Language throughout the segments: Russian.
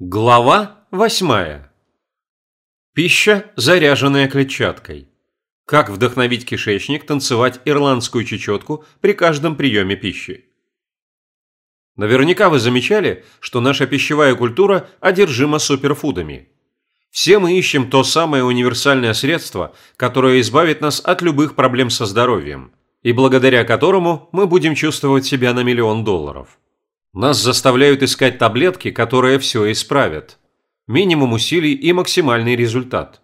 Глава 8. Пища, заряженная клетчаткой. Как вдохновить кишечник танцевать ирландскую чечетку при каждом приеме пищи. Наверняка вы замечали, что наша пищевая культура одержима суперфудами. Все мы ищем то самое универсальное средство, которое избавит нас от любых проблем со здоровьем, и благодаря которому мы будем чувствовать себя на миллион долларов. Нас заставляют искать таблетки, которые все исправят. Минимум усилий и максимальный результат.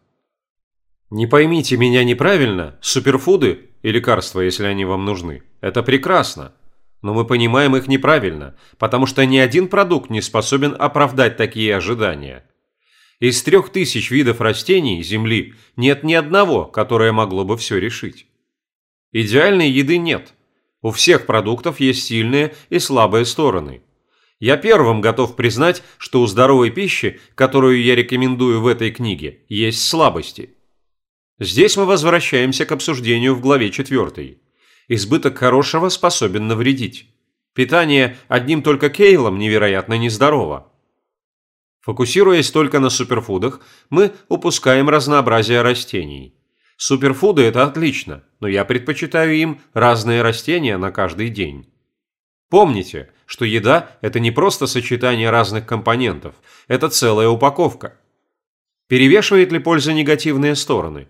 Не поймите меня неправильно, суперфуды и лекарства, если они вам нужны, это прекрасно. Но мы понимаем их неправильно, потому что ни один продукт не способен оправдать такие ожидания. Из трех тысяч видов растений Земли нет ни одного, которое могло бы все решить. Идеальной еды нет – у всех продуктов есть сильные и слабые стороны. Я первым готов признать, что у здоровой пищи, которую я рекомендую в этой книге, есть слабости. Здесь мы возвращаемся к обсуждению в главе 4. Избыток хорошего способен навредить. Питание одним только кейлом невероятно нездорово. Фокусируясь только на суперфудах, мы упускаем разнообразие растений – Суперфуды – это отлично, но я предпочитаю им разные растения на каждый день. Помните, что еда – это не просто сочетание разных компонентов, это целая упаковка. Перевешивает ли польза негативные стороны?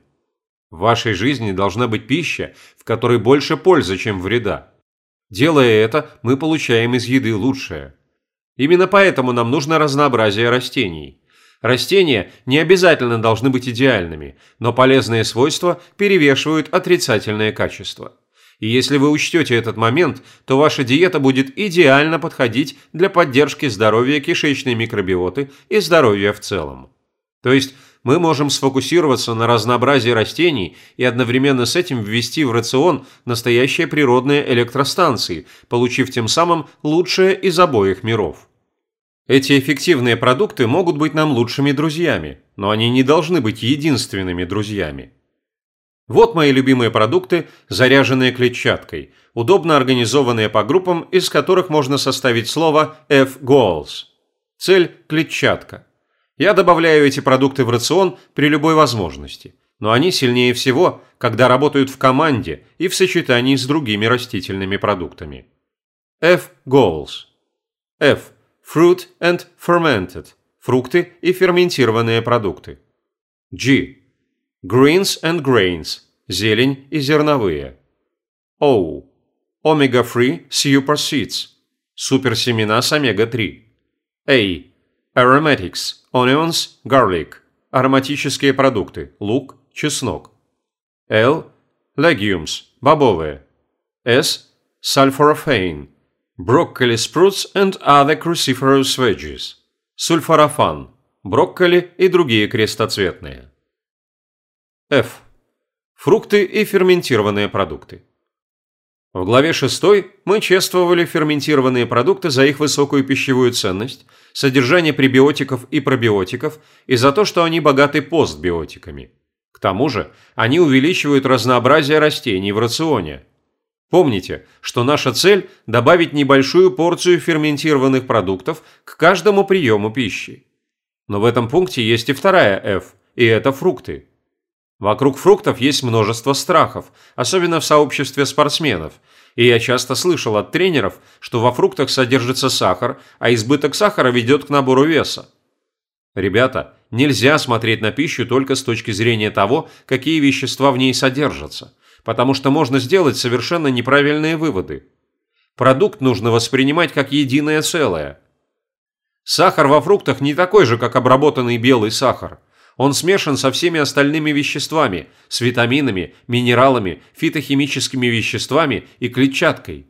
В вашей жизни должна быть пища, в которой больше пользы, чем вреда. Делая это, мы получаем из еды лучшее. Именно поэтому нам нужно разнообразие растений. Растения не обязательно должны быть идеальными, но полезные свойства перевешивают отрицательные качества. И если вы учтете этот момент, то ваша диета будет идеально подходить для поддержки здоровья кишечной микробиоты и здоровья в целом. То есть мы можем сфокусироваться на разнообразии растений и одновременно с этим ввести в рацион настоящие природные электростанции, получив тем самым лучшее из обоих миров. Эти эффективные продукты могут быть нам лучшими друзьями, но они не должны быть единственными друзьями. Вот мои любимые продукты, заряженные клетчаткой, удобно организованные по группам, из которых можно составить слово F-Goals. Цель – клетчатка. Я добавляю эти продукты в рацион при любой возможности, но они сильнее всего, когда работают в команде и в сочетании с другими растительными продуктами. F-Goals. F – Fruit and fermented – фрукты и ферментированные продукты. G. Greens and grains – зелень и зерновые. O. Omega-3 super seeds – суперсемена с омега-3. A. Aromatics – onions, garlic – ароматические продукты, лук, чеснок. L. Legumes – бобовые. S. Sulforaphane – Broccoli sprouts and other cruciferous veggies. Сульфорафан. Брокколи и другие крестоцветные. F. Фрукты и ферментированные продукты. В главе 6 мы чествовали ферментированные продукты за их высокую пищевую ценность, содержание пребиотиков и пробиотиков и за то, что они богаты постбиотиками. К тому же они увеличивают разнообразие растений в рационе – Помните, что наша цель – добавить небольшую порцию ферментированных продуктов к каждому приему пищи. Но в этом пункте есть и вторая F, и это фрукты. Вокруг фруктов есть множество страхов, особенно в сообществе спортсменов, и я часто слышал от тренеров, что во фруктах содержится сахар, а избыток сахара ведет к набору веса. Ребята, нельзя смотреть на пищу только с точки зрения того, какие вещества в ней содержатся – потому что можно сделать совершенно неправильные выводы. Продукт нужно воспринимать как единое целое. Сахар во фруктах не такой же, как обработанный белый сахар. Он смешан со всеми остальными веществами, с витаминами, минералами, фитохимическими веществами и клетчаткой.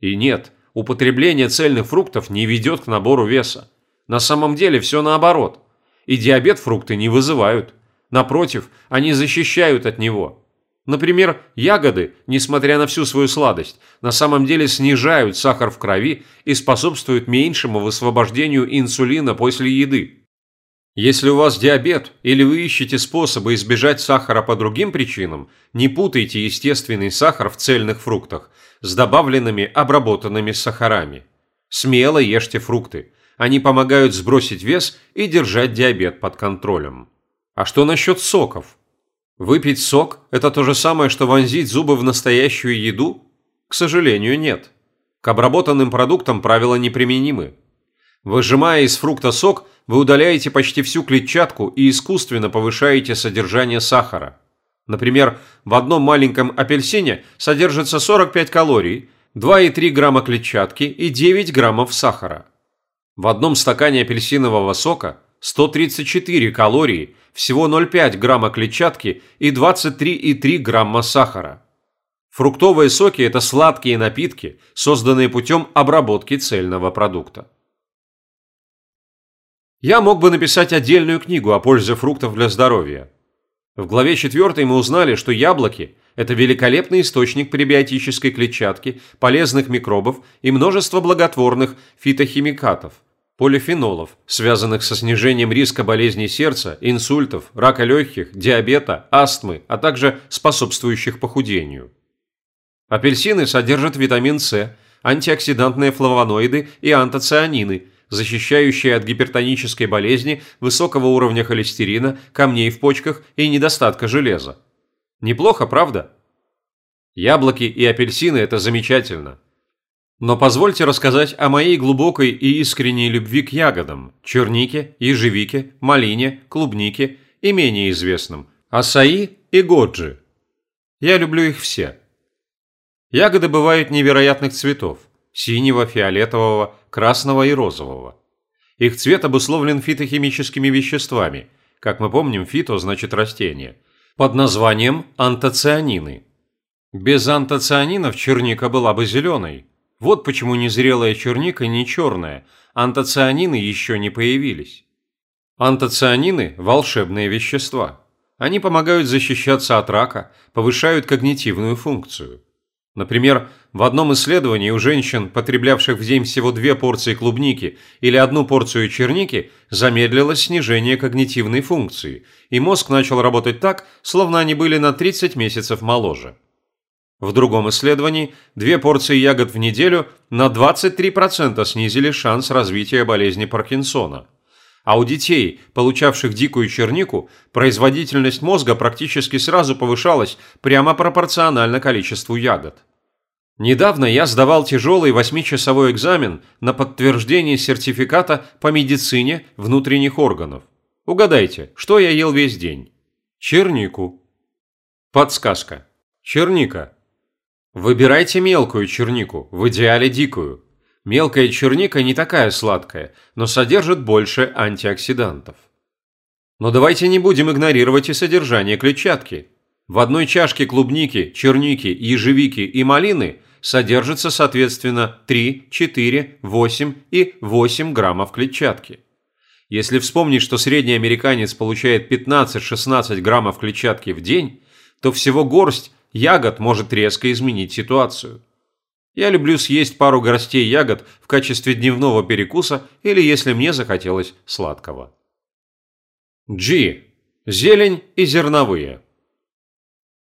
И нет, употребление цельных фруктов не ведет к набору веса. На самом деле все наоборот. И диабет фрукты не вызывают. Напротив, они защищают от него. Например, ягоды, несмотря на всю свою сладость, на самом деле снижают сахар в крови и способствуют меньшему высвобождению инсулина после еды. Если у вас диабет или вы ищете способы избежать сахара по другим причинам, не путайте естественный сахар в цельных фруктах с добавленными обработанными сахарами. Смело ешьте фрукты. Они помогают сбросить вес и держать диабет под контролем. А что насчет соков? Выпить сок – это то же самое, что вонзить зубы в настоящую еду? К сожалению, нет. К обработанным продуктам правила неприменимы. Выжимая из фрукта сок, вы удаляете почти всю клетчатку и искусственно повышаете содержание сахара. Например, в одном маленьком апельсине содержится 45 калорий, 2,3 грамма клетчатки и 9 граммов сахара. В одном стакане апельсинового сока 134 калории, всего 0,5 грамма клетчатки и 23,3 грамма сахара. Фруктовые соки – это сладкие напитки, созданные путем обработки цельного продукта. Я мог бы написать отдельную книгу о пользе фруктов для здоровья. В главе 4 мы узнали, что яблоки – это великолепный источник пребиотической клетчатки, полезных микробов и множество благотворных фитохимикатов, полифенолов, связанных со снижением риска болезней сердца, инсультов, рака легких, диабета, астмы, а также способствующих похудению. Апельсины содержат витамин С, антиоксидантные флавоноиды и антоцианины – защищающие от гипертонической болезни, высокого уровня холестерина, камней в почках и недостатка железа. Неплохо, правда? Яблоки и апельсины – это замечательно. Но позвольте рассказать о моей глубокой и искренней любви к ягодам – чернике, ежевике, малине, клубнике и менее известным – асаи и годжи. Я люблю их все. Ягоды бывают невероятных цветов – синего, фиолетового, красного и розового. Их цвет обусловлен фитохимическими веществами. Как мы помним, фито значит растение. Под названием антоцианины. Без антоцианинов черника была бы зеленой. Вот почему незрелая черника не черная, антоцианины еще не появились. Антоцианины – волшебные вещества. Они помогают защищаться от рака, повышают когнитивную функцию. Например, в одном исследовании у женщин, потреблявших в день всего две порции клубники или одну порцию черники, замедлилось снижение когнитивной функции, и мозг начал работать так, словно они были на 30 месяцев моложе. В другом исследовании две порции ягод в неделю на 23% снизили шанс развития болезни Паркинсона. А у детей, получавших дикую чернику, производительность мозга практически сразу повышалась прямо пропорционально количеству ягод. Недавно я сдавал тяжелый восьмичасовой экзамен на подтверждение сертификата по медицине внутренних органов. Угадайте, что я ел весь день? Чернику. Подсказка. Черника. Выбирайте мелкую чернику, в идеале дикую. Мелкая черника не такая сладкая, но содержит больше антиоксидантов. Но давайте не будем игнорировать и содержание клетчатки. В одной чашке клубники, черники, ежевики и малины содержится соответственно 3, 4, 8 и 8 граммов клетчатки. Если вспомнить, что средний американец получает 15-16 граммов клетчатки в день, то всего горсть ягод может резко изменить ситуацию. Я люблю съесть пару горстей ягод в качестве дневного перекуса или если мне захотелось сладкого. G. Зелень и зерновые.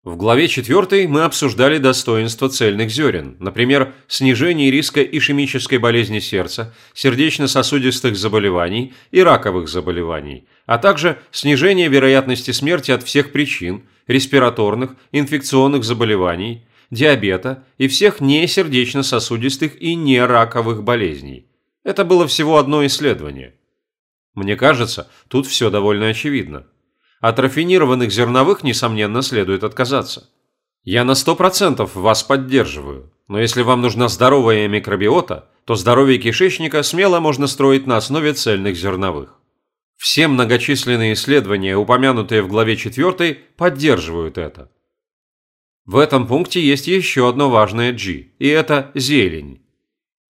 В главе 4 мы обсуждали достоинства цельных зерен, например, снижение риска ишемической болезни сердца, сердечно-сосудистых заболеваний и раковых заболеваний, а также снижение вероятности смерти от всех причин, респираторных, инфекционных заболеваний, диабета и всех несердечно-сосудистых и нераковых болезней. Это было всего одно исследование. Мне кажется, тут все довольно очевидно. От рафинированных зерновых, несомненно, следует отказаться. Я на 100% вас поддерживаю, но если вам нужна здоровая микробиота, то здоровье кишечника смело можно строить на основе цельных зерновых. Все многочисленные исследования, упомянутые в главе 4, поддерживают это. В этом пункте есть еще одно важное G, и это зелень.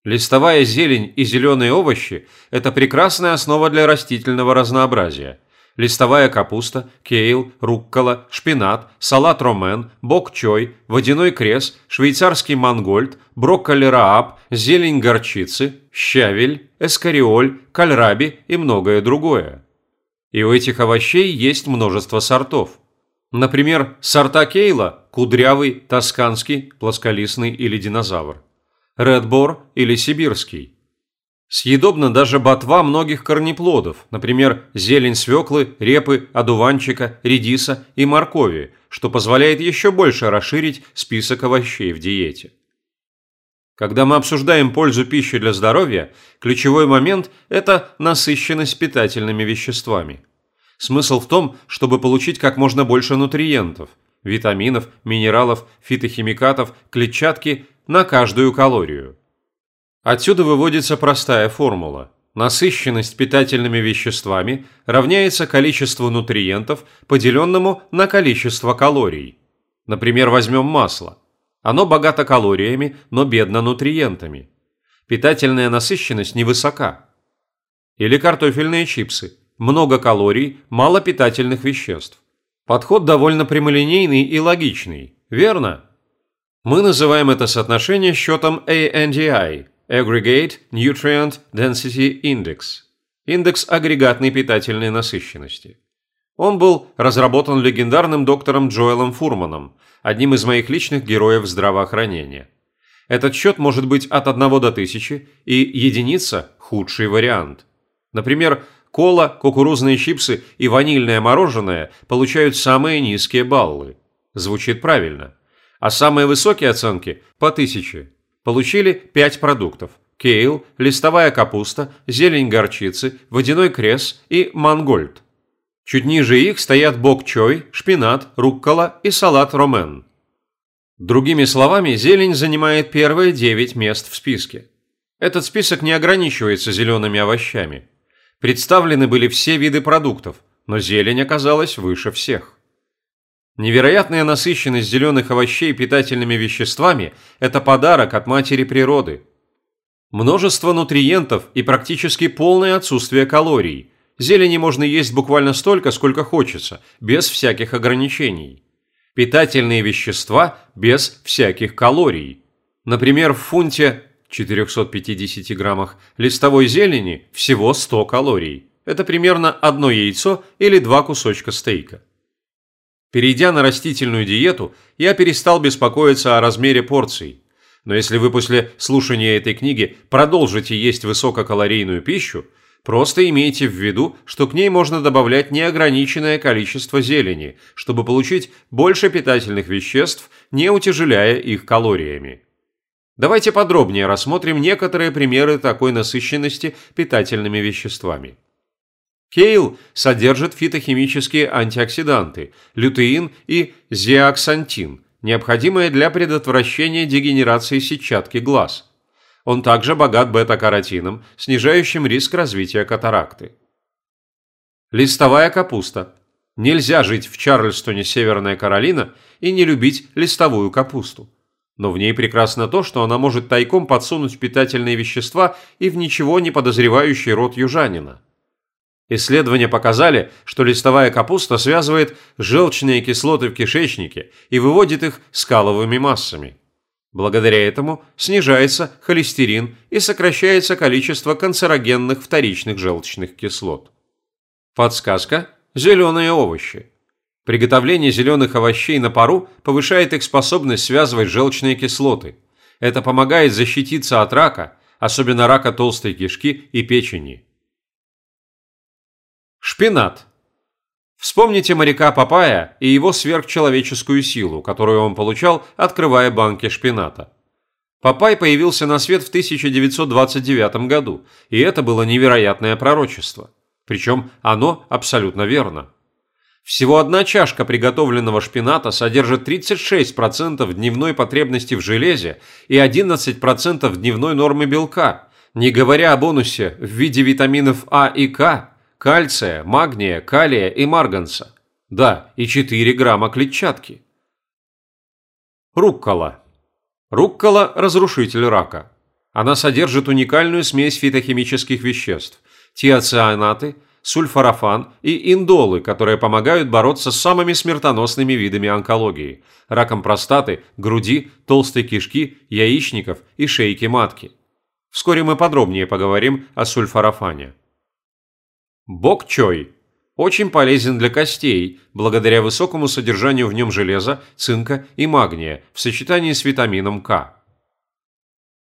Листовая зелень и зеленые овощи – это прекрасная основа для растительного разнообразия. Листовая капуста, кейл, руккола, шпинат, салат ромен, бок-чой, водяной крес, швейцарский мангольд, брокколи рааб, зелень горчицы, щавель, эскариоль, кальраби и многое другое. И у этих овощей есть множество сортов – Например, сорта кейла – кудрявый, тосканский, плосколистный или динозавр. Редбор или сибирский. Съедобна даже ботва многих корнеплодов, например, зелень свеклы, репы, одуванчика, редиса и моркови, что позволяет еще больше расширить список овощей в диете. Когда мы обсуждаем пользу пищи для здоровья, ключевой момент – это насыщенность питательными веществами. Смысл в том, чтобы получить как можно больше нутриентов – витаминов, минералов, фитохимикатов, клетчатки – на каждую калорию. Отсюда выводится простая формула. Насыщенность питательными веществами равняется количеству нутриентов, поделенному на количество калорий. Например, возьмем масло. Оно богато калориями, но бедно нутриентами. Питательная насыщенность невысока. Или картофельные чипсы. Много калорий, мало питательных веществ. Подход довольно прямолинейный и логичный, верно? Мы называем это соотношение счетом ANDI Aggregate Nutrient Density Index – индекс агрегатной питательной насыщенности. Он был разработан легендарным доктором Джоэлом Фурманом, одним из моих личных героев здравоохранения. Этот счет может быть от 1 до 1000, и единица – худший вариант. Например, кола, кукурузные чипсы и ванильное мороженое получают самые низкие баллы. Звучит правильно. А самые высокие оценки – по 1000 получили 5 продуктов – кейл, листовая капуста, зелень горчицы, водяной крес и мангольд. Чуть ниже их стоят бок-чой, шпинат, руккола и салат ромен. Другими словами, зелень занимает первые 9 мест в списке. Этот список не ограничивается зелеными овощами. Представлены были все виды продуктов, но зелень оказалась выше всех. Невероятная насыщенность зеленых овощей питательными веществами – это подарок от матери природы. Множество нутриентов и практически полное отсутствие калорий. Зелени можно есть буквально столько, сколько хочется, без всяких ограничений. Питательные вещества без всяких калорий. Например, в фунте 450 граммах листовой зелени всего 100 калорий. Это примерно одно яйцо или два кусочка стейка. Перейдя на растительную диету, я перестал беспокоиться о размере порций. Но если вы после слушания этой книги продолжите есть высококалорийную пищу, просто имейте в виду, что к ней можно добавлять неограниченное количество зелени, чтобы получить больше питательных веществ, не утяжеляя их калориями. Давайте подробнее рассмотрим некоторые примеры такой насыщенности питательными веществами. Кейл содержит фитохимические антиоксиданты – лютеин и зеаксантин, необходимые для предотвращения дегенерации сетчатки глаз. Он также богат бета-каротином, снижающим риск развития катаракты. Листовая капуста. Нельзя жить в Чарльстоне, Северная Каролина, и не любить листовую капусту. Но в ней прекрасно то, что она может тайком подсунуть питательные вещества и в ничего не подозревающий рот южанина – Исследования показали, что листовая капуста связывает желчные кислоты в кишечнике и выводит их скаловыми массами. Благодаря этому снижается холестерин и сокращается количество канцерогенных вторичных желчных кислот. Подсказка – зеленые овощи. Приготовление зеленых овощей на пару повышает их способность связывать желчные кислоты. Это помогает защититься от рака, особенно рака толстой кишки и печени. Шпинат. Вспомните моряка Папая и его сверхчеловеческую силу, которую он получал, открывая банки шпината. Папай появился на свет в 1929 году, и это было невероятное пророчество. Причем оно абсолютно верно. Всего одна чашка приготовленного шпината содержит 36% дневной потребности в железе и 11% дневной нормы белка, не говоря о бонусе в виде витаминов А и К, кальция, магния, калия и марганца. Да, и 4 грамма клетчатки. Руккола. Руккола – разрушитель рака. Она содержит уникальную смесь фитохимических веществ – тиоцианаты, сульфорафан и индолы, которые помогают бороться с самыми смертоносными видами онкологии – раком простаты, груди, толстой кишки, яичников и шейки матки. Вскоре мы подробнее поговорим о сульфорафане. Бок-чой очень полезен для костей, благодаря высокому содержанию в нем железа, цинка и магния в сочетании с витамином К.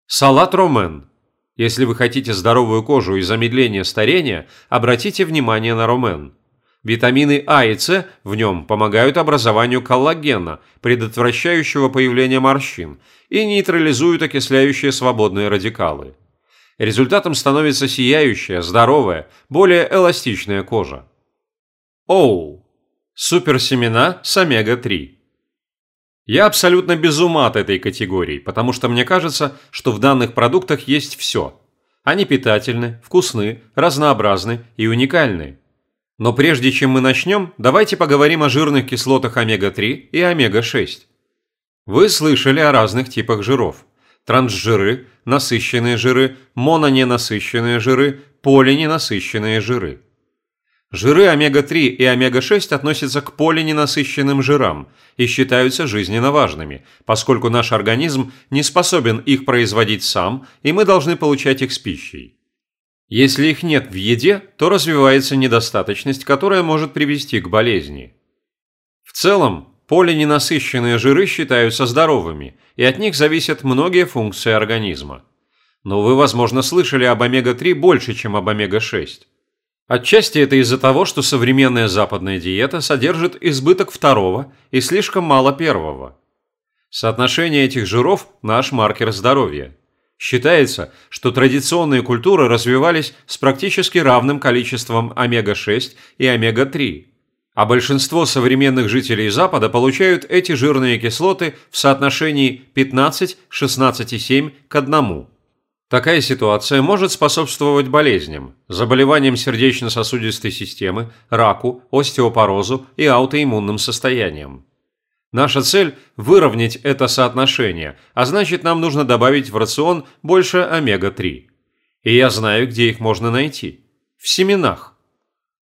Салат ромен. Если вы хотите здоровую кожу и замедление старения, обратите внимание на ромен. Витамины А и С в нем помогают образованию коллагена, предотвращающего появление морщин, и нейтрализуют окисляющие свободные радикалы. Результатом становится сияющая, здоровая, более эластичная кожа. Оу. Суперсемена с омега-3. Я абсолютно без ума от этой категории, потому что мне кажется, что в данных продуктах есть все. Они питательны, вкусны, разнообразны и уникальны. Но прежде чем мы начнем, давайте поговорим о жирных кислотах омега-3 и омега-6. Вы слышали о разных типах жиров трансжиры, насыщенные жиры, мононенасыщенные жиры, полиненасыщенные жиры. Жиры омега-3 и омега-6 относятся к полиненасыщенным жирам и считаются жизненно важными, поскольку наш организм не способен их производить сам, и мы должны получать их с пищей. Если их нет в еде, то развивается недостаточность, которая может привести к болезни. В целом, Полиненасыщенные жиры считаются здоровыми, и от них зависят многие функции организма. Но вы, возможно, слышали об омега-3 больше, чем об омега-6. Отчасти это из-за того, что современная западная диета содержит избыток второго и слишком мало первого. Соотношение этих жиров – наш маркер здоровья. Считается, что традиционные культуры развивались с практически равным количеством омега-6 и омега-3 а большинство современных жителей Запада получают эти жирные кислоты в соотношении 15-16,7 к 1. Такая ситуация может способствовать болезням, заболеваниям сердечно-сосудистой системы, раку, остеопорозу и аутоиммунным состояниям. Наша цель – выровнять это соотношение, а значит нам нужно добавить в рацион больше омега-3. И я знаю, где их можно найти. В семенах.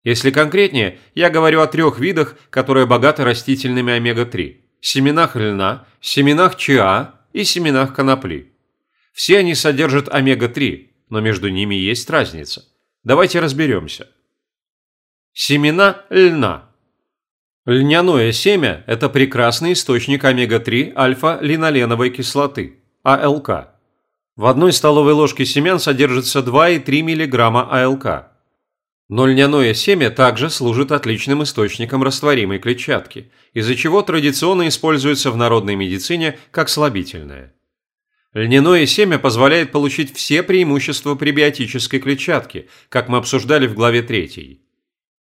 Если конкретнее, я говорю о трех видах, которые богаты растительными омега-3 – семенах льна, семенах чиа и семенах конопли. Все они содержат омега-3, но между ними есть разница. Давайте разберемся. Семена льна. Льняное семя – это прекрасный источник омега-3 альфа-линоленовой кислоты, АЛК. В одной столовой ложке семян содержится 2,3 мг АЛК. Но льняное семя также служит отличным источником растворимой клетчатки, из-за чего традиционно используется в народной медицине как слабительное. Льняное семя позволяет получить все преимущества пребиотической клетчатки, как мы обсуждали в главе 3.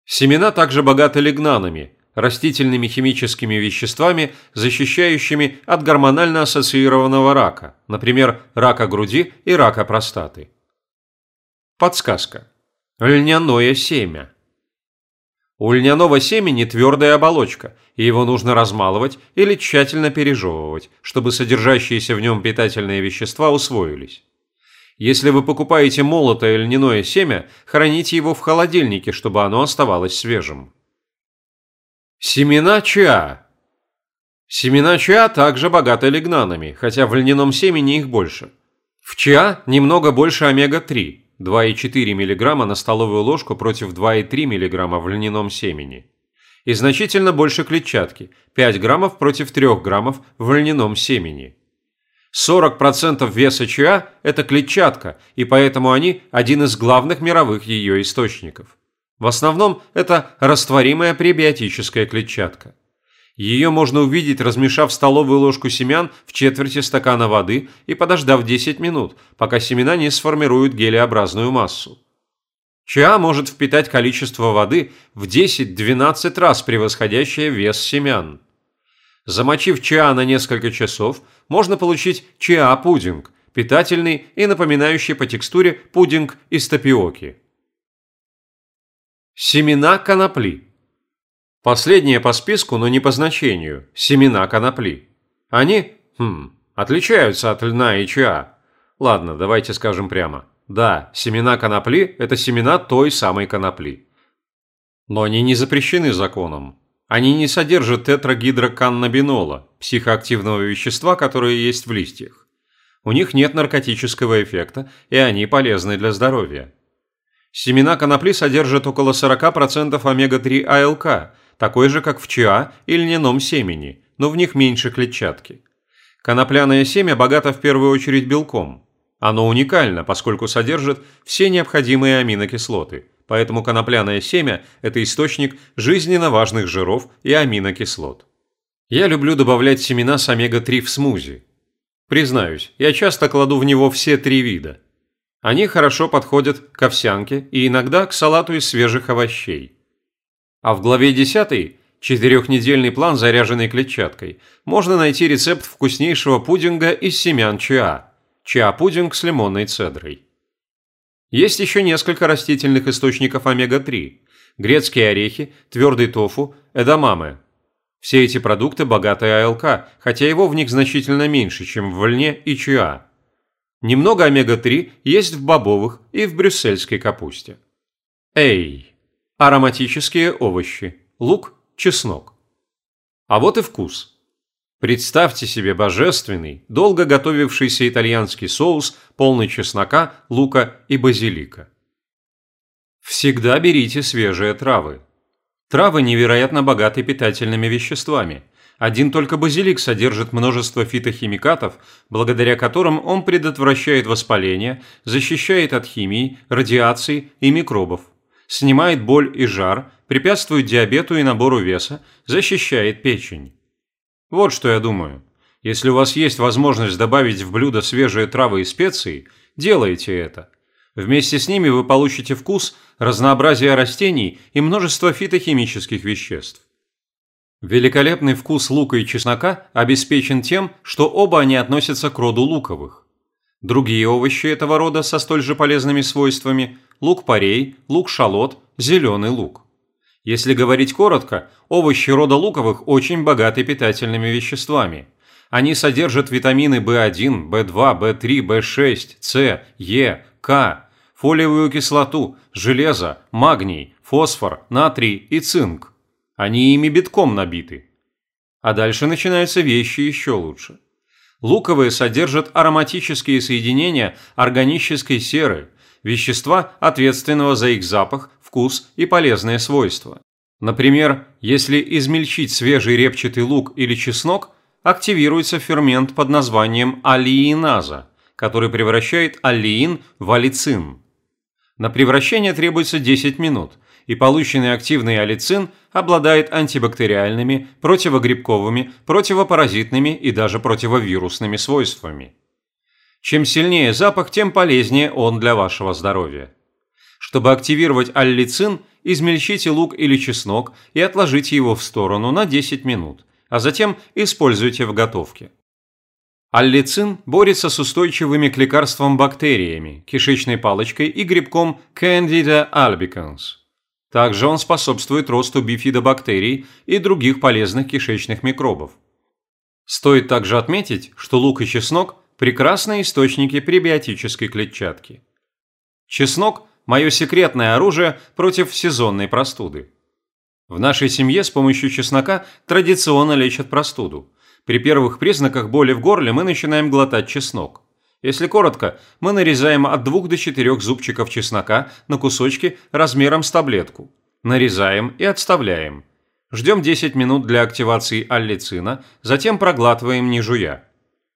Семена также богаты лигнанами, растительными химическими веществами, защищающими от гормонально ассоциированного рака, например, рака груди и рака простаты. Подсказка. Льняное семя. У льняного семени твердая оболочка, и его нужно размалывать или тщательно пережевывать, чтобы содержащиеся в нем питательные вещества усвоились. Если вы покупаете молотое льняное семя, храните его в холодильнике, чтобы оно оставалось свежим. Семена чиа. Семена чиа также богаты лигнанами, хотя в льняном семени их больше. В чиа немного больше омега-3, 2,4 мг на столовую ложку против 2,3 мг в льняном семени. И значительно больше клетчатки – 5 граммов против 3 граммов в льняном семени. 40% веса чиа – это клетчатка, и поэтому они – один из главных мировых ее источников. В основном это растворимая пребиотическая клетчатка. Ее можно увидеть, размешав столовую ложку семян в четверти стакана воды и подождав 10 минут, пока семена не сформируют гелеобразную массу. Чиа может впитать количество воды в 10-12 раз превосходящее вес семян. Замочив чиа на несколько часов, можно получить чиа-пудинг, питательный и напоминающий по текстуре пудинг из тапиоки. Семена конопли. Последние по списку, но не по значению – семена конопли. Они, хм, отличаются от льна и чиа. Ладно, давайте скажем прямо. Да, семена конопли – это семена той самой конопли. Но они не запрещены законом. Они не содержат тетрагидроканнабинола, психоактивного вещества, которое есть в листьях. У них нет наркотического эффекта, и они полезны для здоровья. Семена конопли содержат около 40% омега-3 АЛК, такой же, как в чиа и льняном семени, но в них меньше клетчатки. Конопляное семя богато в первую очередь белком. Оно уникально, поскольку содержит все необходимые аминокислоты, поэтому конопляное семя – это источник жизненно важных жиров и аминокислот. Я люблю добавлять семена с омега-3 в смузи. Признаюсь, я часто кладу в него все три вида. Они хорошо подходят к овсянке и иногда к салату из свежих овощей. А в главе 10 четырехнедельный план, заряженный клетчаткой, можно найти рецепт вкуснейшего пудинга из семян чиа. Чиа-пудинг с лимонной цедрой. Есть еще несколько растительных источников омега-3. Грецкие орехи, твердый тофу, эдамаме. Все эти продукты богаты АЛК, хотя его в них значительно меньше, чем в льне и чиа. Немного омега-3 есть в бобовых и в брюссельской капусте. Эй. Ароматические овощи. Лук, чеснок. А вот и вкус. Представьте себе божественный, долго готовившийся итальянский соус, полный чеснока, лука и базилика. Всегда берите свежие травы. Травы невероятно богаты питательными веществами. Один только базилик содержит множество фитохимикатов, благодаря которым он предотвращает воспаление, защищает от химии, радиации и микробов, снимает боль и жар, препятствует диабету и набору веса, защищает печень. Вот что я думаю. Если у вас есть возможность добавить в блюдо свежие травы и специи, делайте это. Вместе с ними вы получите вкус, разнообразие растений и множество фитохимических веществ. Великолепный вкус лука и чеснока обеспечен тем, что оба они относятся к роду луковых. Другие овощи этого рода со столь же полезными свойствами – лук-порей, лук-шалот, зеленый лук. Если говорить коротко, овощи рода луковых очень богаты питательными веществами. Они содержат витамины В1, В2, В3, В6, С, Е, К, фолиевую кислоту, железо, магний, фосфор, натрий и цинк. Они ими битком набиты. А дальше начинаются вещи еще лучше. Луковые содержат ароматические соединения органической серы, вещества, ответственного за их запах, вкус и полезные свойства. Например, если измельчить свежий репчатый лук или чеснок, активируется фермент под названием алииназа, который превращает алиин в алицин. На превращение требуется 10 минут, и полученный активный алицин обладает антибактериальными, противогрибковыми, противопаразитными и даже противовирусными свойствами. Чем сильнее запах, тем полезнее он для вашего здоровья. Чтобы активировать аллицин, измельчите лук или чеснок и отложите его в сторону на 10 минут, а затем используйте в готовке. Аллицин борется с устойчивыми к лекарствам бактериями, кишечной палочкой и грибком Candida albicans. Также он способствует росту бифидобактерий и других полезных кишечных микробов. Стоит также отметить, что лук и чеснок – прекрасные источники пребиотической клетчатки. Чеснок – мое секретное оружие против сезонной простуды. В нашей семье с помощью чеснока традиционно лечат простуду. При первых признаках боли в горле мы начинаем глотать чеснок. Если коротко, мы нарезаем от 2 до 4 зубчиков чеснока на кусочки размером с таблетку. Нарезаем и отставляем. Ждем 10 минут для активации аллицина, затем проглатываем не жуя.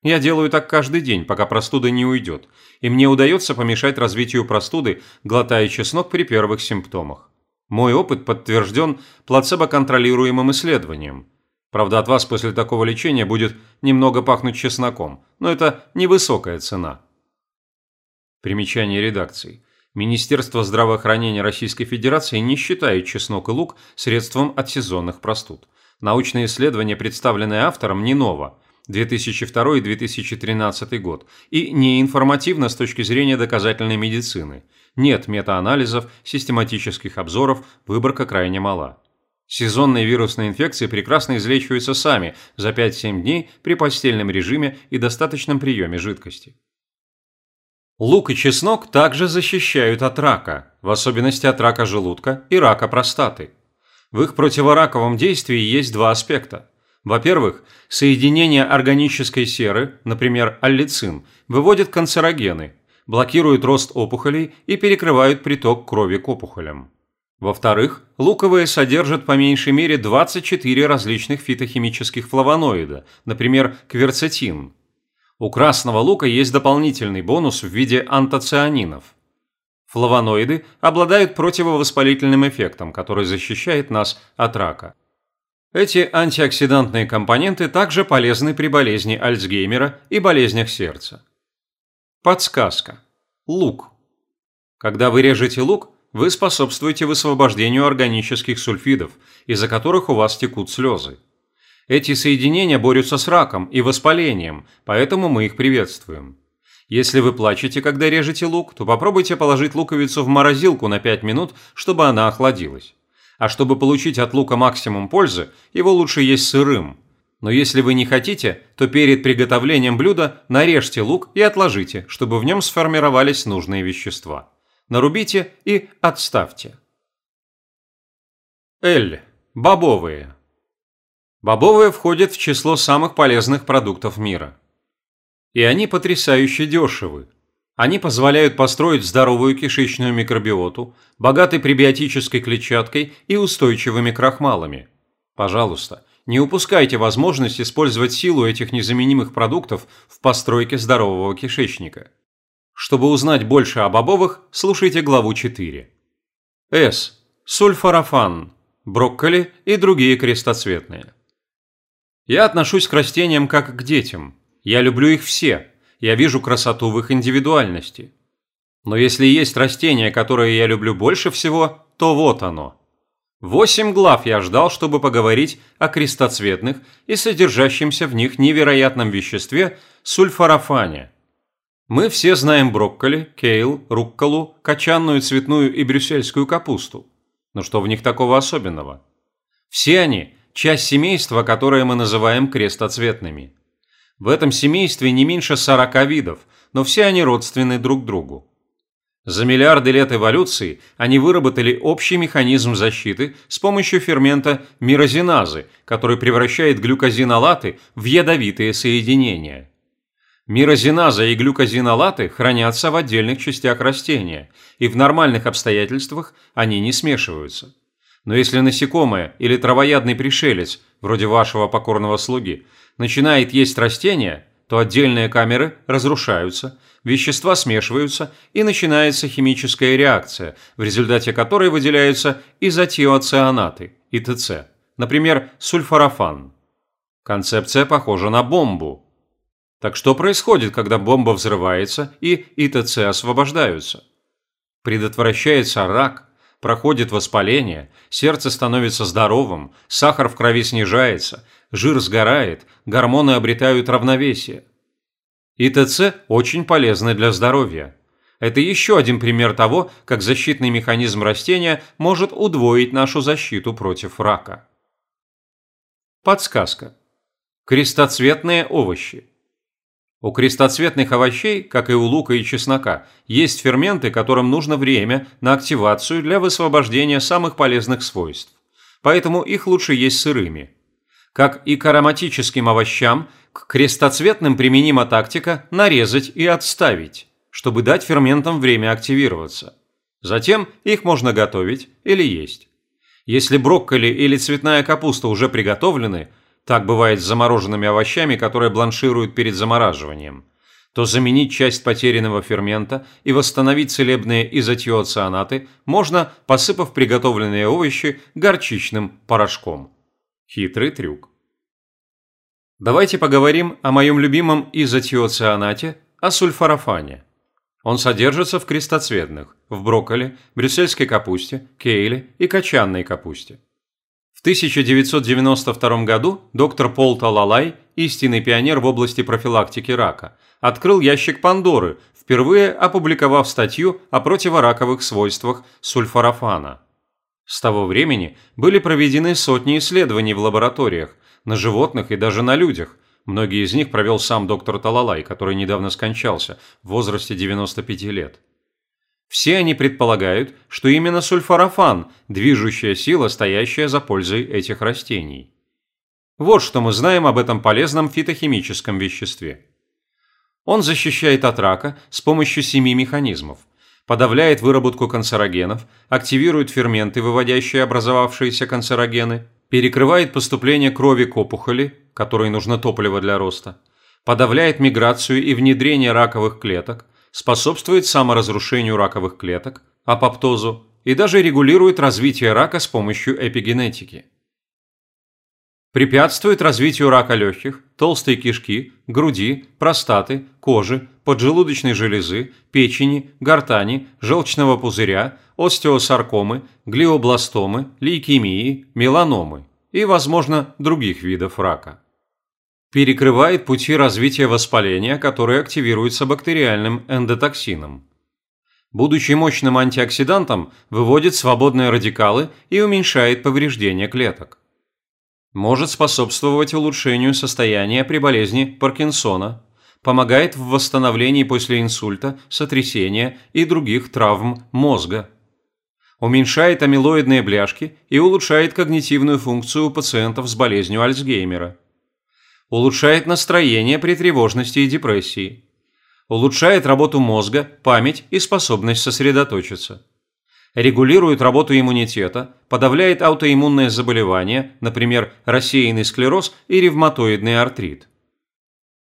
Я делаю так каждый день, пока простуда не уйдет, и мне удается помешать развитию простуды, глотая чеснок при первых симптомах. Мой опыт подтвержден плацебо-контролируемым исследованием. Правда, от вас после такого лечения будет немного пахнуть чесноком, но это невысокая цена. Примечание редакции. Министерство здравоохранения Российской Федерации не считает чеснок и лук средством от сезонных простуд. Научное исследование, представленное автором, не ново. 2002 и 2013 год, и не информативно с точки зрения доказательной медицины. Нет метаанализов, систематических обзоров, выборка крайне мала. Сезонные вирусные инфекции прекрасно излечиваются сами за 5-7 дней при постельном режиме и достаточном приеме жидкости. Лук и чеснок также защищают от рака, в особенности от рака желудка и рака простаты. В их противораковом действии есть два аспекта. Во-первых, соединение органической серы, например, аллицин, выводит канцерогены, блокируют рост опухолей и перекрывают приток крови к опухолям. Во-вторых, луковые содержат по меньшей мере 24 различных фитохимических флавоноида, например, кверцетин. У красного лука есть дополнительный бонус в виде антоцианинов. Флавоноиды обладают противовоспалительным эффектом, который защищает нас от рака. Эти антиоксидантные компоненты также полезны при болезни Альцгеймера и болезнях сердца. Подсказка. Лук. Когда вы режете лук, вы способствуете высвобождению органических сульфидов, из-за которых у вас текут слезы. Эти соединения борются с раком и воспалением, поэтому мы их приветствуем. Если вы плачете, когда режете лук, то попробуйте положить луковицу в морозилку на 5 минут, чтобы она охладилась. А чтобы получить от лука максимум пользы, его лучше есть сырым. Но если вы не хотите, то перед приготовлением блюда нарежьте лук и отложите, чтобы в нем сформировались нужные вещества. Нарубите и отставьте. Л. Бобовые. Бобовые входят в число самых полезных продуктов мира. И они потрясающе дешевы. Они позволяют построить здоровую кишечную микробиоту, богатой пребиотической клетчаткой и устойчивыми крахмалами. Пожалуйста, не упускайте возможность использовать силу этих незаменимых продуктов в постройке здорового кишечника. Чтобы узнать больше о бобовых, слушайте главу 4. С. Сульфорафан, брокколи и другие крестоцветные. Я отношусь к растениям как к детям. Я люблю их все. Я вижу красоту в их индивидуальности. Но если есть растение, которое я люблю больше всего, то вот оно. Восемь глав я ждал, чтобы поговорить о крестоцветных и содержащемся в них невероятном веществе сульфорафане. Мы все знаем брокколи, кейл, рукколу, качанную цветную и брюссельскую капусту. Но что в них такого особенного? Все они часть семейства, которое мы называем крестоцветными. В этом семействе не меньше 40 видов, но все они родственны друг другу. За миллиарды лет эволюции они выработали общий механизм защиты с помощью фермента мирозиназы, который превращает глюкозинолаты в ядовитые соединения. Мирозиназа и глюкозинолаты хранятся в отдельных частях растения, и в нормальных обстоятельствах они не смешиваются. Но если насекомое или травоядный пришелец, вроде вашего покорного слуги, начинает есть растения, то отдельные камеры разрушаются, вещества смешиваются и начинается химическая реакция, в результате которой выделяются изотиоцианаты, ИТЦ, например, сульфорафан. Концепция похожа на бомбу. Так что происходит, когда бомба взрывается и ИТЦ освобождаются? Предотвращается рак – проходит воспаление, сердце становится здоровым, сахар в крови снижается, жир сгорает, гормоны обретают равновесие. ИТЦ очень полезны для здоровья. Это еще один пример того, как защитный механизм растения может удвоить нашу защиту против рака. Подсказка. Крестоцветные овощи. У крестоцветных овощей, как и у лука и чеснока, есть ферменты, которым нужно время на активацию для высвобождения самых полезных свойств. Поэтому их лучше есть сырыми. Как и к ароматическим овощам, к крестоцветным применима тактика нарезать и отставить, чтобы дать ферментам время активироваться. Затем их можно готовить или есть. Если брокколи или цветная капуста уже приготовлены – так бывает с замороженными овощами, которые бланшируют перед замораживанием, то заменить часть потерянного фермента и восстановить целебные изотиоцианаты можно, посыпав приготовленные овощи горчичным порошком. Хитрый трюк. Давайте поговорим о моем любимом изотиоцианате, о сульфорафане. Он содержится в крестоцветных, в брокколи, брюссельской капусте, кейле и качанной капусте. 1992 году доктор Пол Талалай, истинный пионер в области профилактики рака, открыл ящик Пандоры, впервые опубликовав статью о противораковых свойствах сульфорафана. С того времени были проведены сотни исследований в лабораториях, на животных и даже на людях. Многие из них провел сам доктор Талалай, который недавно скончался в возрасте 95 лет. Все они предполагают, что именно сульфорафан – движущая сила, стоящая за пользой этих растений. Вот что мы знаем об этом полезном фитохимическом веществе. Он защищает от рака с помощью семи механизмов, подавляет выработку канцерогенов, активирует ферменты, выводящие образовавшиеся канцерогены, перекрывает поступление крови к опухоли, которой нужно топливо для роста, подавляет миграцию и внедрение раковых клеток, способствует саморазрушению раковых клеток, апоптозу и даже регулирует развитие рака с помощью эпигенетики. Препятствует развитию рака легких, толстой кишки, груди, простаты, кожи, поджелудочной железы, печени, гортани, желчного пузыря, остеосаркомы, глиобластомы, лейкемии, меланомы и, возможно, других видов рака. Перекрывает пути развития воспаления, которые активируются бактериальным эндотоксином. Будучи мощным антиоксидантом, выводит свободные радикалы и уменьшает повреждения клеток может способствовать улучшению состояния при болезни Паркинсона, помогает в восстановлении после инсульта, сотрясения и других травм мозга, уменьшает амилоидные бляшки и улучшает когнитивную функцию у пациентов с болезнью Альцгеймера, улучшает настроение при тревожности и депрессии, улучшает работу мозга, память и способность сосредоточиться регулирует работу иммунитета, подавляет аутоиммунные заболевания, например, рассеянный склероз и ревматоидный артрит.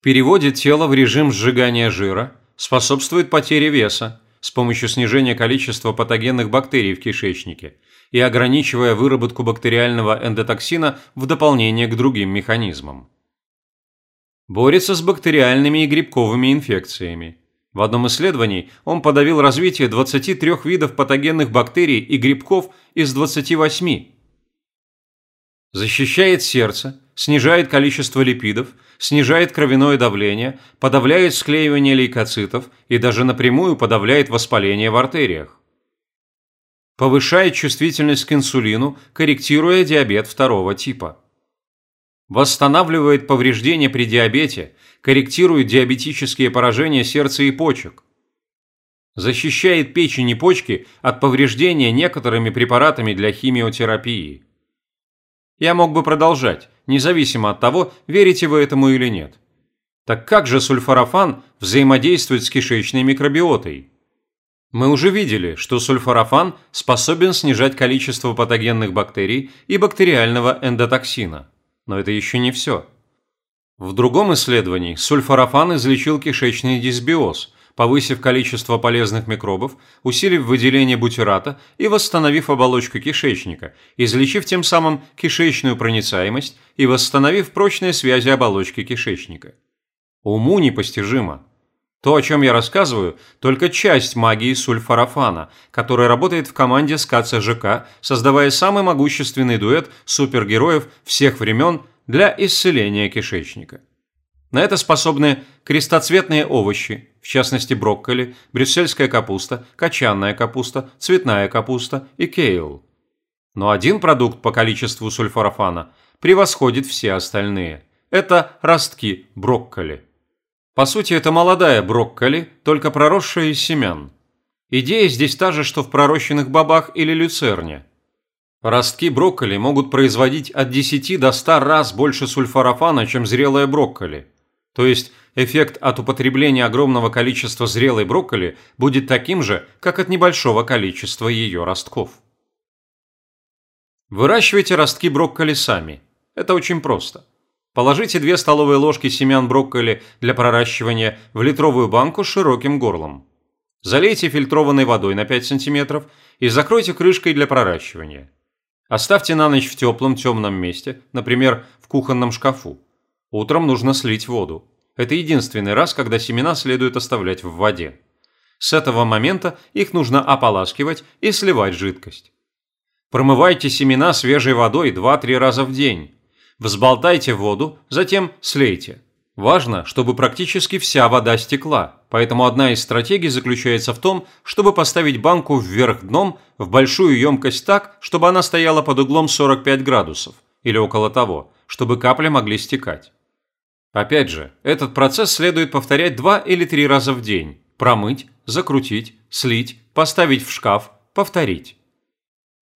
Переводит тело в режим сжигания жира, способствует потере веса с помощью снижения количества патогенных бактерий в кишечнике и ограничивая выработку бактериального эндотоксина в дополнение к другим механизмам. Борется с бактериальными и грибковыми инфекциями в одном исследовании он подавил развитие 23 видов патогенных бактерий и грибков из 28. Защищает сердце, снижает количество липидов, снижает кровяное давление, подавляет склеивание лейкоцитов и даже напрямую подавляет воспаление в артериях. Повышает чувствительность к инсулину, корректируя диабет второго типа. Восстанавливает повреждения при диабете – корректирует диабетические поражения сердца и почек. Защищает печень и почки от повреждения некоторыми препаратами для химиотерапии. Я мог бы продолжать, независимо от того, верите вы этому или нет. Так как же сульфорафан взаимодействует с кишечной микробиотой? Мы уже видели, что сульфорафан способен снижать количество патогенных бактерий и бактериального эндотоксина. Но это еще не все. В другом исследовании сульфорафан излечил кишечный дисбиоз, повысив количество полезных микробов, усилив выделение бутирата и восстановив оболочку кишечника, излечив тем самым кишечную проницаемость и восстановив прочные связи оболочки кишечника. Уму непостижимо. То, о чем я рассказываю, только часть магии сульфорафана, которая работает в команде с КЦЖК, создавая самый могущественный дуэт супергероев всех времен для исцеления кишечника. На это способны крестоцветные овощи, в частности брокколи, брюссельская капуста, качанная капуста, цветная капуста и кейл. Но один продукт по количеству сульфорафана превосходит все остальные. Это ростки брокколи. По сути, это молодая брокколи, только проросшая из семян. Идея здесь та же, что в пророщенных бобах или люцерне – Ростки брокколи могут производить от 10 до 100 раз больше сульфорафана, чем зрелая брокколи. То есть эффект от употребления огромного количества зрелой брокколи будет таким же, как от небольшого количества ее ростков. Выращивайте ростки брокколи сами. Это очень просто. Положите 2 столовые ложки семян брокколи для проращивания в литровую банку с широким горлом. Залейте фильтрованной водой на 5 см и закройте крышкой для проращивания. Оставьте на ночь в теплом темном месте, например, в кухонном шкафу. Утром нужно слить воду. Это единственный раз, когда семена следует оставлять в воде. С этого момента их нужно ополаскивать и сливать жидкость. Промывайте семена свежей водой 2-3 раза в день. Взболтайте воду, затем слейте. Важно, чтобы практически вся вода стекла, поэтому одна из стратегий заключается в том, чтобы поставить банку вверх дном в большую емкость так, чтобы она стояла под углом 45 градусов, или около того, чтобы капли могли стекать. Опять же, этот процесс следует повторять два или три раза в день. Промыть, закрутить, слить, поставить в шкаф, повторить.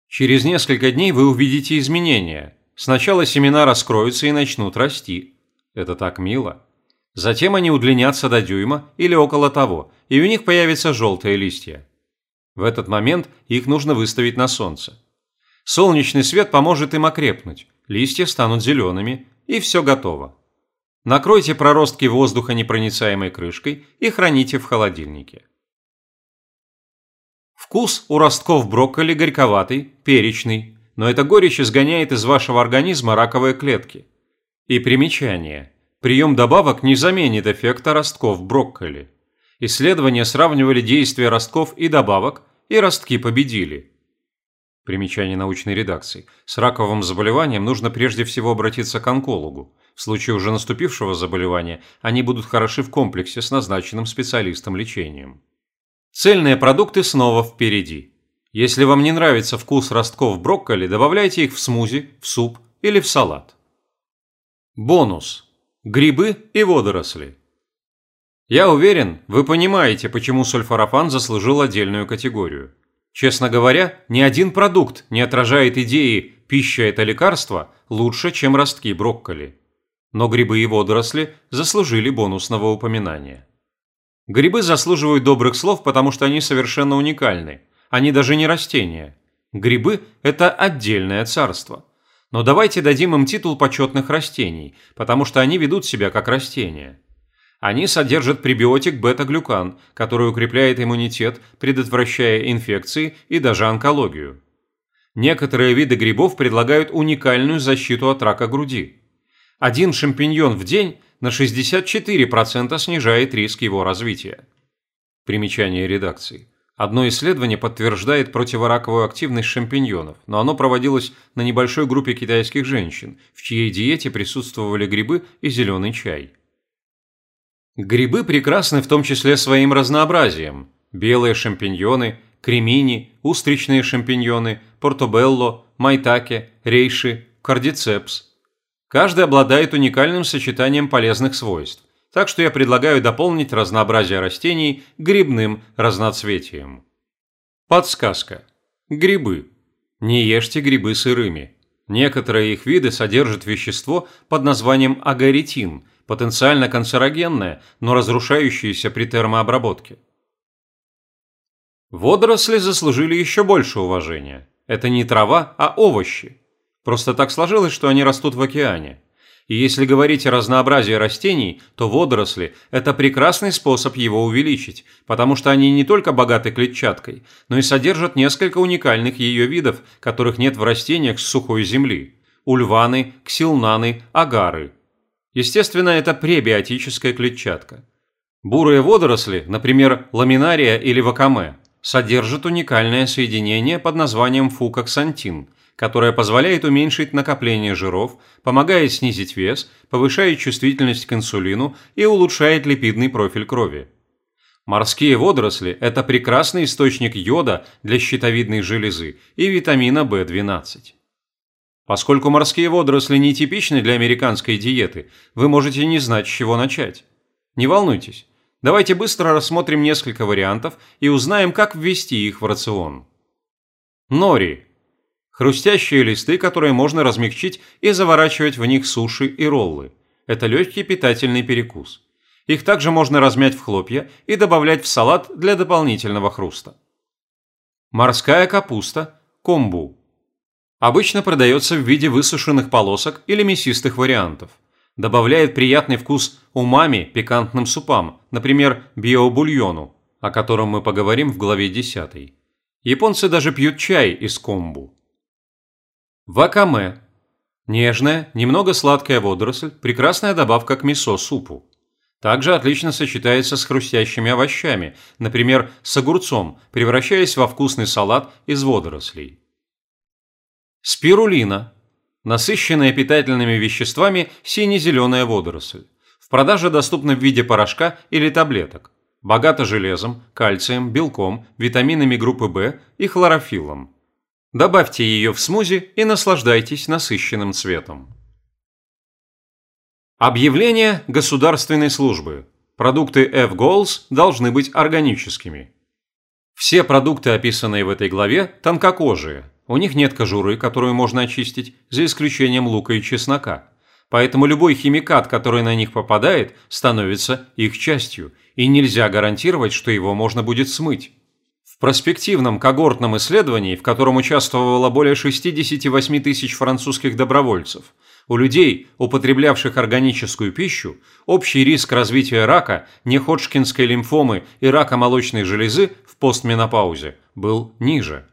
Через несколько дней вы увидите изменения. Сначала семена раскроются и начнут расти, это так мило. Затем они удлинятся до дюйма или около того, и у них появятся желтые листья. В этот момент их нужно выставить на солнце. Солнечный свет поможет им окрепнуть, листья станут зелеными, и все готово. Накройте проростки воздуха непроницаемой крышкой и храните в холодильнике. Вкус у ростков брокколи горьковатый, перечный, но эта горечь изгоняет из вашего организма раковые клетки. И примечание. Прием добавок не заменит эффекта ростков брокколи. Исследования сравнивали действия ростков и добавок, и ростки победили. Примечание научной редакции. С раковым заболеванием нужно прежде всего обратиться к онкологу. В случае уже наступившего заболевания они будут хороши в комплексе с назначенным специалистом лечением. Цельные продукты снова впереди. Если вам не нравится вкус ростков брокколи, добавляйте их в смузи, в суп или в салат. Бонус. Грибы и водоросли. Я уверен, вы понимаете, почему сульфорафан заслужил отдельную категорию. Честно говоря, ни один продукт не отражает идеи «пища – это лекарство» лучше, чем ростки брокколи но грибы и водоросли заслужили бонусного упоминания. Грибы заслуживают добрых слов, потому что они совершенно уникальны. Они даже не растения. Грибы – это отдельное царство. Но давайте дадим им титул почетных растений, потому что они ведут себя как растения. Они содержат пребиотик бета-глюкан, который укрепляет иммунитет, предотвращая инфекции и даже онкологию. Некоторые виды грибов предлагают уникальную защиту от рака груди один шампиньон в день на 64% снижает риск его развития. Примечание редакции. Одно исследование подтверждает противораковую активность шампиньонов, но оно проводилось на небольшой группе китайских женщин, в чьей диете присутствовали грибы и зеленый чай. Грибы прекрасны в том числе своим разнообразием. Белые шампиньоны, кремини, устричные шампиньоны, портобелло, майтаке, рейши, кардицепс – Каждый обладает уникальным сочетанием полезных свойств, так что я предлагаю дополнить разнообразие растений грибным разноцветием. Подсказка. Грибы. Не ешьте грибы сырыми. Некоторые их виды содержат вещество под названием агаритин, потенциально канцерогенное, но разрушающееся при термообработке. Водоросли заслужили еще больше уважения. Это не трава, а овощи. Просто так сложилось, что они растут в океане. И если говорить о разнообразии растений, то водоросли – это прекрасный способ его увеличить, потому что они не только богаты клетчаткой, но и содержат несколько уникальных ее видов, которых нет в растениях с сухой земли – ульваны, ксилнаны, агары. Естественно, это пребиотическая клетчатка. Бурые водоросли, например, ламинария или вакаме, содержат уникальное соединение под названием фукоксантин – которая позволяет уменьшить накопление жиров, помогает снизить вес, повышает чувствительность к инсулину и улучшает липидный профиль крови. Морские водоросли – это прекрасный источник йода для щитовидной железы и витамина В12. Поскольку морские водоросли нетипичны для американской диеты, вы можете не знать, с чего начать. Не волнуйтесь. Давайте быстро рассмотрим несколько вариантов и узнаем, как ввести их в рацион. Нори Хрустящие листы, которые можно размягчить и заворачивать в них суши и роллы. Это легкий питательный перекус. Их также можно размять в хлопья и добавлять в салат для дополнительного хруста. Морская капуста – комбу. Обычно продается в виде высушенных полосок или мясистых вариантов. Добавляет приятный вкус умами пикантным супам, например, биобульону, о котором мы поговорим в главе 10. Японцы даже пьют чай из комбу. Вакаме. Нежная, немного сладкая водоросль, прекрасная добавка к мисо-супу. Также отлично сочетается с хрустящими овощами, например, с огурцом, превращаясь во вкусный салат из водорослей. Спирулина. Насыщенная питательными веществами сине-зеленая водоросль. В продаже доступна в виде порошка или таблеток. Богата железом, кальцием, белком, витаминами группы В и хлорофиллом. Добавьте ее в смузи и наслаждайтесь насыщенным цветом. Объявление государственной службы. Продукты F-Goals должны быть органическими. Все продукты, описанные в этой главе, тонкокожие. У них нет кожуры, которую можно очистить, за исключением лука и чеснока. Поэтому любой химикат, который на них попадает, становится их частью, и нельзя гарантировать, что его можно будет смыть. Проспективном когортном исследовании, в котором участвовало более 68 тысяч французских добровольцев, У людей, употреблявших органическую пищу, общий риск развития рака, неходжкинской лимфомы и рака молочной железы в постменопаузе был ниже.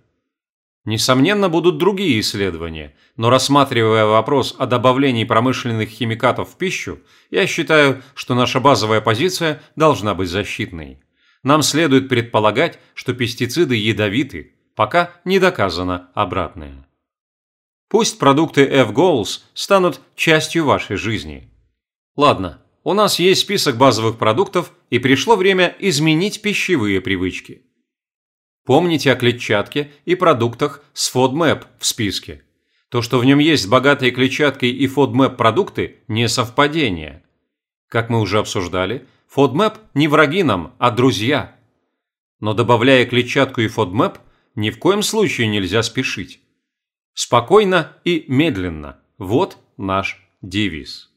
Несомненно, будут другие исследования, но рассматривая вопрос о добавлении промышленных химикатов в пищу, я считаю, что наша базовая позиция должна быть защитной. Нам следует предполагать, что пестициды ядовиты, пока не доказано обратное. Пусть продукты F-Goals станут частью вашей жизни. Ладно, у нас есть список базовых продуктов, и пришло время изменить пищевые привычки. Помните о клетчатке и продуктах с FODMAP в списке. То, что в нем есть богатые клетчаткой и FODMAP продукты – не совпадение. Как мы уже обсуждали, FODMAP не враги нам, а друзья. Но добавляя клетчатку и FODMAP, ни в коем случае нельзя спешить. Спокойно и медленно – вот наш девиз.